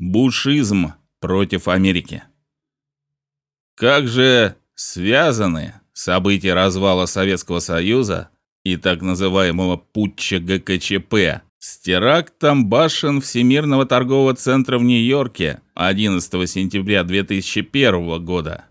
Бушизм против Америки. Как же связаны события развала Советского Союза и так называемого путча ГКЧП с терактом башен Всемирного торгового центра в Нью-Йорке 11 сентября 2001 года.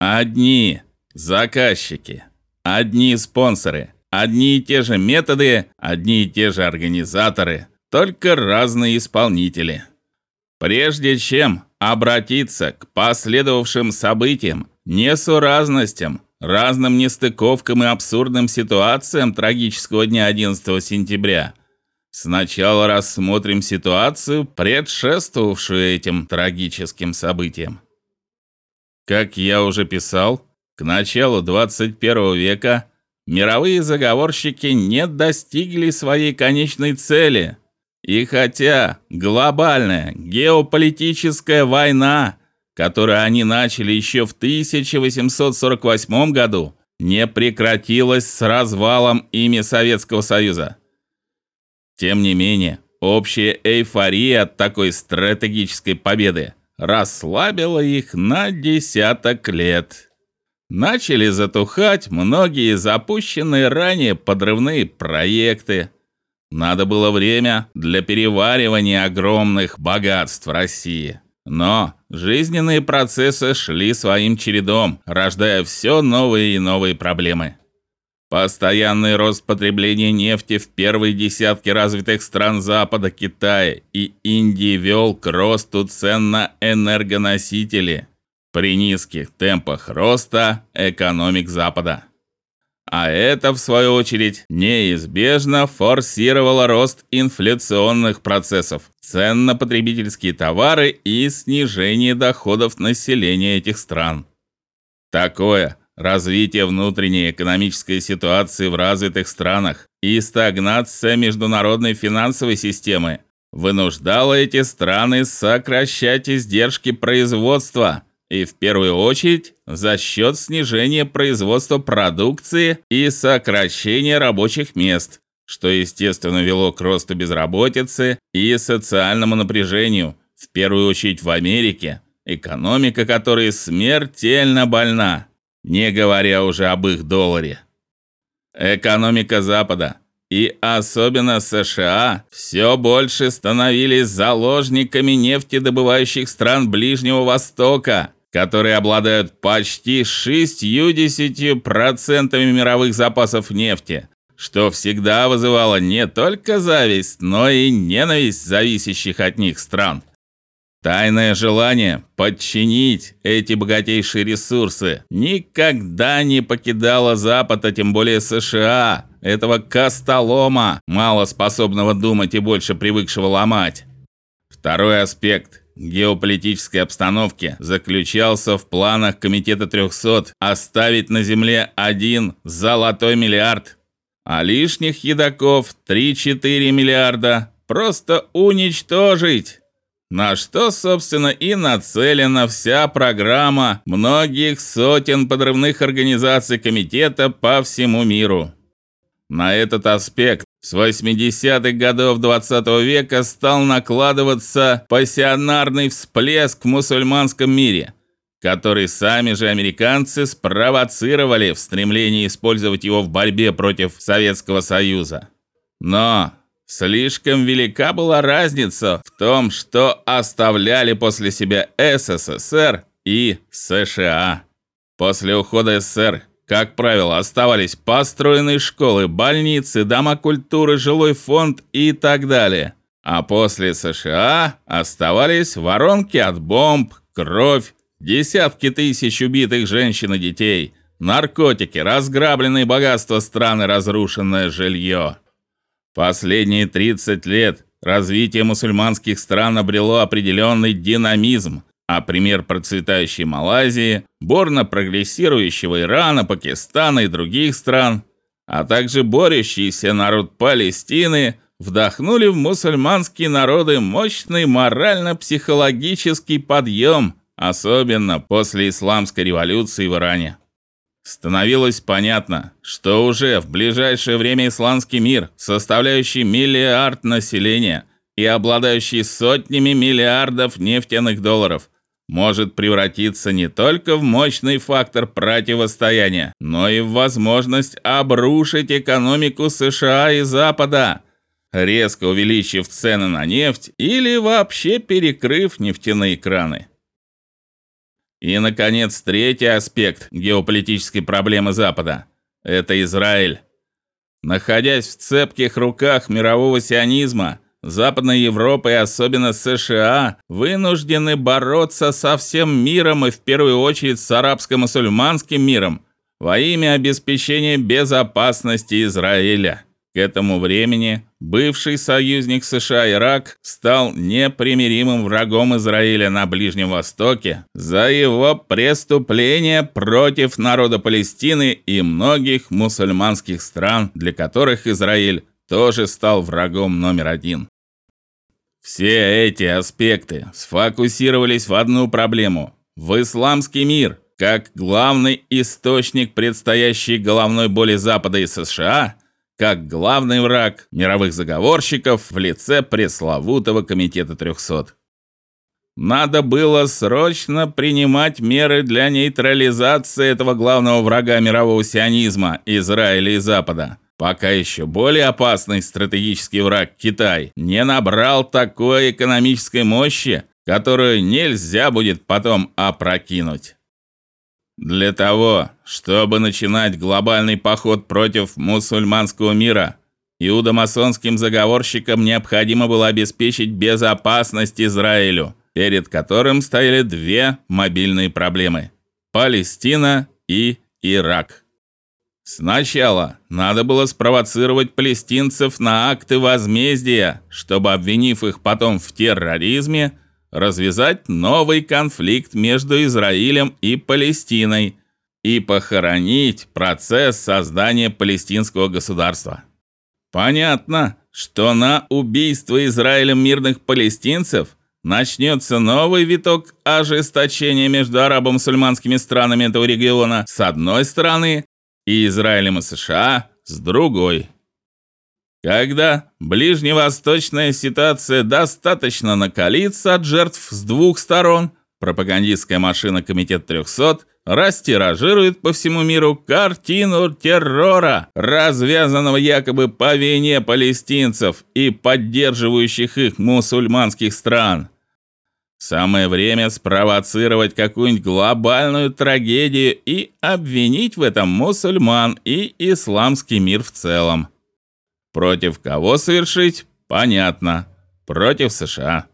Одни заказчики, одни спонсоры, одни и те же методы, одни и те же организаторы, только разные исполнители. Прежде чем обратиться к последовавшим событиям, несуразностям, разным нестыковкам и абсурдным ситуациям трагического дня 11 сентября, сначала рассмотрим ситуацию, предшествовавшую этим трагическим событиям. Как я уже писал, к началу 21 века мировые заговорщики не достигли своей конечной цели. И хотя глобальная геополитическая война, которую они начали еще в 1848 году, не прекратилась с развалом ими Советского Союза. Тем не менее, общая эйфория от такой стратегической победы расслабила их на десяток лет. Начали затухать многие запущенные ранее подрывные проекты. Надо было время для переваривания огромных богатств России. Но жизненные процессы шли своим чередом, рождая все новые и новые проблемы. Постоянный рост потребления нефти в первой десятке развитых стран Запада, Китая и Индии вел к росту цен на энергоносители при низких темпах роста экономик Запада. А это в свою очередь неизбежно форсировало рост инфляционных процессов, цен на потребительские товары и снижение доходов населения этих стран. Такое развитие внутренней экономической ситуации в развитых странах и стагнация международной финансовой системы вынуждало эти страны сокращать издержки производства и в первую очередь за счет снижения производства продукции и сокращения рабочих мест, что естественно вело к росту безработицы и социальному напряжению, в первую очередь в Америке, экономика которой смертельно больна не говоря уже об их долларе. Экономика Запада и особенно США все больше становились заложниками нефтедобывающих стран Ближнего Востока, которые обладают почти 60% мировых запасов нефти, что всегда вызывало не только зависть, но и ненависть зависящих от них стран. Тайное желание подчинить эти богатейшие ресурсы никогда не покидало Запад, а тем более США, этого костолома, мало способного думать и больше привыкшего ломать. Второй аспект геополитической обстановки заключался в планах комитета 300 оставить на земле один золотой миллиард, а лишних едоков 3-4 миллиарда просто уничтожить на что, собственно, и нацелена вся программа многих сотен подрывных организаций комитета по всему миру. На этот аспект с 80-х годов 20 -го века стал накладываться пассионарный всплеск в мусульманском мире, который сами же американцы спровоцировали в стремлении использовать его в борьбе против Советского Союза. Но Слишком велика была разница в том, что оставляли после себя СССР и США. После ухода СССР, как правило, оставались построенные школы, больницы, дома культуры, жилой фонд и так далее. А после США оставались воронки от бомб, кровь, десятки тысяч убитых женщин и детей, наркотики, разграбленные богатства страны, разрушенное жилье. Последние 30 лет развитие мусульманских стран обрело определенный динамизм, а пример процветающей Малайзии, бурно прогрессирующего Ирана, Пакистана и других стран, а также борющийся народ Палестины вдохнули в мусульманские народы мощный морально-психологический подъем, особенно после исламской революции в Иране. Становилось понятно, что уже в ближайшее время исламский мир, составляющий миллиард населения, и обладающий сотнями миллиардов нефтяных долларов, может превратиться не только в мощный фактор противостояния, но и в возможность обрушить экономику США и Запада, резко увеличив цены на нефть или вообще перекрыв нефтяные краны. И наконец, третий аспект геополитической проблемы Запада это Израиль. Находясь в цепких руках мирового сионизма, Западная Европа и особенно США вынуждены бороться со всем миром и в первую очередь с арабско-мусульманским миром во имя обеспечения безопасности Израиля. К этому времени бывший союзник США Ирак стал непримиримым врагом Израиля на Ближнем Востоке за его преступления против народа Палестины и многих мусульманских стран, для которых Израиль тоже стал врагом номер один. Все эти аспекты сфокусировались в одну проблему в исламский мир, как главный источник предстоящей головной боли Запада и США, как главный враг мировых заговорщиков в лице пресловутого комитета 300. Надо было срочно принимать меры для нейтрализации этого главного врага мирового сионизма Израиля и Запада. Пока еще более опасный стратегический враг Китай не набрал такой экономической мощи, которую нельзя будет потом опрокинуть. Для того, чтобы начинать глобальный поход против мусульманского мира, иудомасонским заговорщикам необходимо было обеспечить безопасность Израилю, перед которым стояли две мобильные проблемы: Палестина и Ирак. Сначала надо было спровоцировать палестинцев на акты возмездия, чтобы обвинив их потом в терроризме, развязать новый конфликт между Израилем и Палестиной и похоронить процесс создания палестинского государства. Понятно, что на убийство Израилем мирных палестинцев начнется новый виток ожесточения между арабо-мусульманскими странами этого региона с одной стороны и Израилем и США с другой. Когда ближневосточная ситуация достаточно накалится от жертв с двух сторон, пропагандистская машина Комитет 300 растиражирует по всему миру картину террора, развязанного якобы по вине палестинцев и поддерживающих их мусульманских стран. Самое время спровоцировать какую-нибудь глобальную трагедию и обвинить в этом мусульман и исламский мир в целом. Против кого совершить? Понятно. Против США.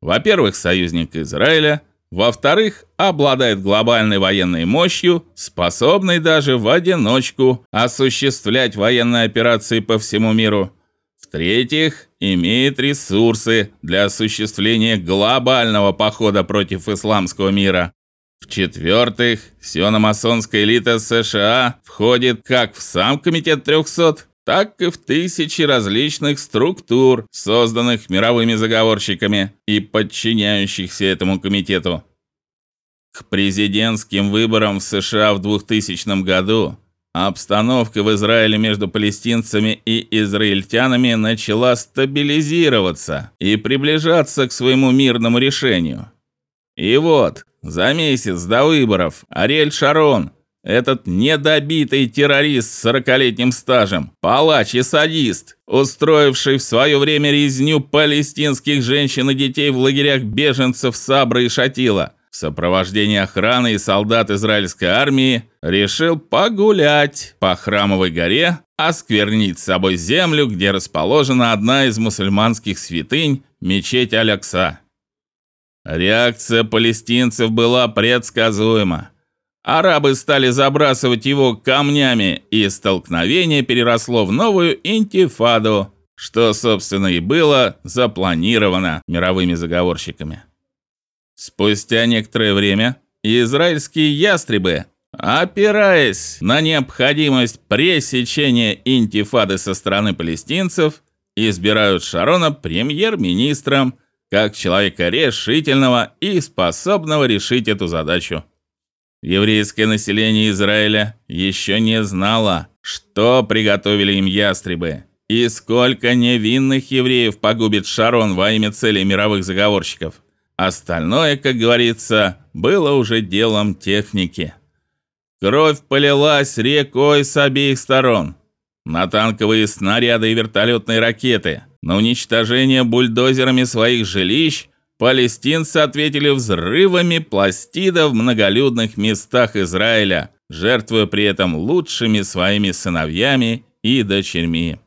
Во-первых, союзник Израиля, во-вторых, обладает глобальной военной мощью, способной даже в одиночку осуществлять военные операции по всему миру. В-третьих, имеет ресурсы для осуществления глобального похода против исламского мира. В-четвертых, сиономасонская элита США входит как в сам комитет 300, так и в тысячи различных структур, созданных мировыми заговорщиками и подчиняющихся этому комитету. К президентским выборам в США в 2000 году обстановка в Израиле между палестинцами и израильтянами начала стабилизироваться и приближаться к своему мирному решению. И вот, за месяц до выборов Ариэль Шарон этот недобитый террорист с сорокалетним стажем, палач и садист, устроивший в свое время резню палестинских женщин и детей в лагерях беженцев Сабра и Шатила, в сопровождении охраны и солдат израильской армии, решил погулять по Храмовой горе, осквернить с собой землю, где расположена одна из мусульманских святынь мечеть Аль-Акса. Реакция палестинцев была предсказуема. Арабы стали забрасывать его камнями, и столкновение переросло в новую интифаду, что, собственно, и было запланировано мировыми заговорщиками. Спустя некоторое время израильские ястребы, опираясь на необходимость пресечения интифады со стороны палестинцев, избирают Шарона премьер-министром как человека решительного и способного решить эту задачу. Еврейское население Израиля еще не знало, что приготовили им ястребы, И сколько невинных евреев погубит Шарон во имя целей мировых заговорщиков. Остальное, как говорится, было уже делом техники. Кровь полилась рекой с обеих сторон. На танковые снаряды и вертолетные ракеты, на уничтожение бульдозерами своих жилищ палестинцы ответили взрывами пластидов в многолюдных местах Израиля, жертвуя при этом лучшими своими сыновьями и дочерьми.